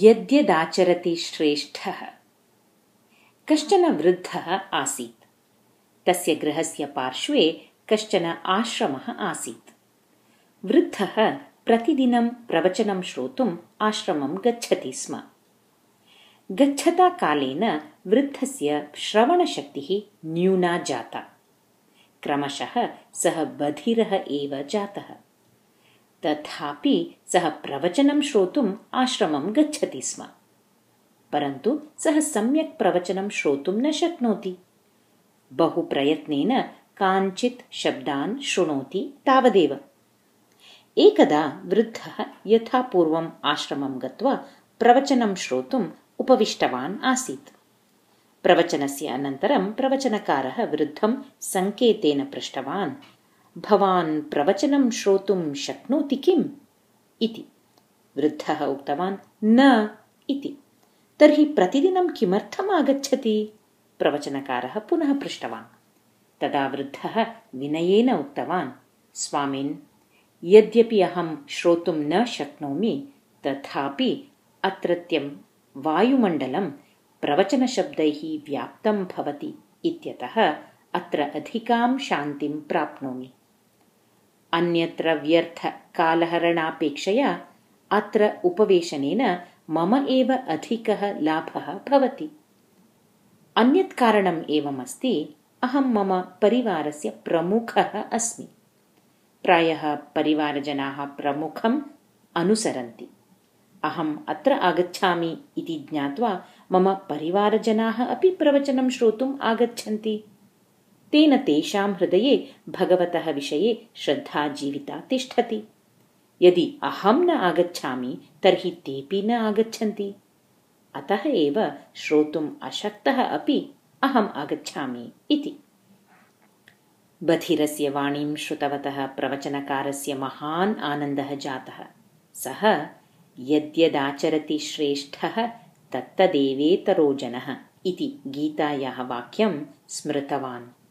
यद्यदाचरति श्रेष्ठः। कश्चन वृद्धः आसीत्। तस्य गृहस्य पार्श्वे कश्चन आश्रमः आसीत्। वृद्धः प्रतिदिनं प्रवचनं श्रोतुम् आश्रमं गच्छति स्म। गच्छता कालेन वृद्धस्य श्रवणशक्तिः न्यूना जाता। क्रमशः सः बधिरः एव जातः तथापि सः प्रवचनं श्रोतुम् आश्रमं गच्छति स्म। परन्तु सः सम्यक् प्रवचनं श्रोतुं न शक्नोति। बहु प्रयत्नेन काञ्चित् शब्दान् शृणोति तावदेव। एकदा वृद्धः यथा पूर्वम् आश्रमं गत्वा प्रवचनं श्रोतुम् उपविष्टवान् आसीत्। प्रवचनस्य अनन्तरं प्रवचनकारः वृद्धं सङ्केतेन पृष्टवान् भवान् प्रवचनं श्रोतुं शक्नोति किम्? इति। वृद्धः उक्तवान् न इति। तर्हि प्रतिदिनं किमर्थम् आगच्छति? प्रवचनकारः पुनः पृष्टवान्। तदा वृद्धः विनयेन उक्तवान् स्वामिन् यद्यपि अहं श्रोतुं न शक्नोमि तथापि अत्रत्यं वायुमण्डलं प्रवचनशब्दैः व्याप्तं भवति इत्यतः अत्र अधिकां शान्तिं प्राप्नोमि अन्यत्र व्यर्थकालहरणापेक्षया अत्र उपवेशनेन मम एव अधिकः लाभः भवति। अन्यत् कारणम् एवमस्ति अहं मम परिवारस्य प्रमुखः अस्मि। प्रायः परिवारजनाः प्रमुखम् अनुसरन्ति। अहम् अत्र आगच्छामि इति ज्ञात्वा मम परिवारजनाः अपि प्रवचनं श्रोतुम् आगच्छन्ति तेन तेषां हृदये भगवतः विषये श्रद्धा जीविता तिष्ठति। यदि अहं न आगच्छामि तर्हि तेऽपि न आगच्छन्ति। अतः एव श्रोतुम् अशक्तः अपि अहम् आगच्छामि इति। बधिरस्य वाणीं श्रुतवतः प्रवचनकारस्य महान् आनन्दः जातः। सः यद्यदाचरति श्रेष्ठः तत्तदेवेतरो जनः इति गीतायाः वाक्यं स्मृतवान्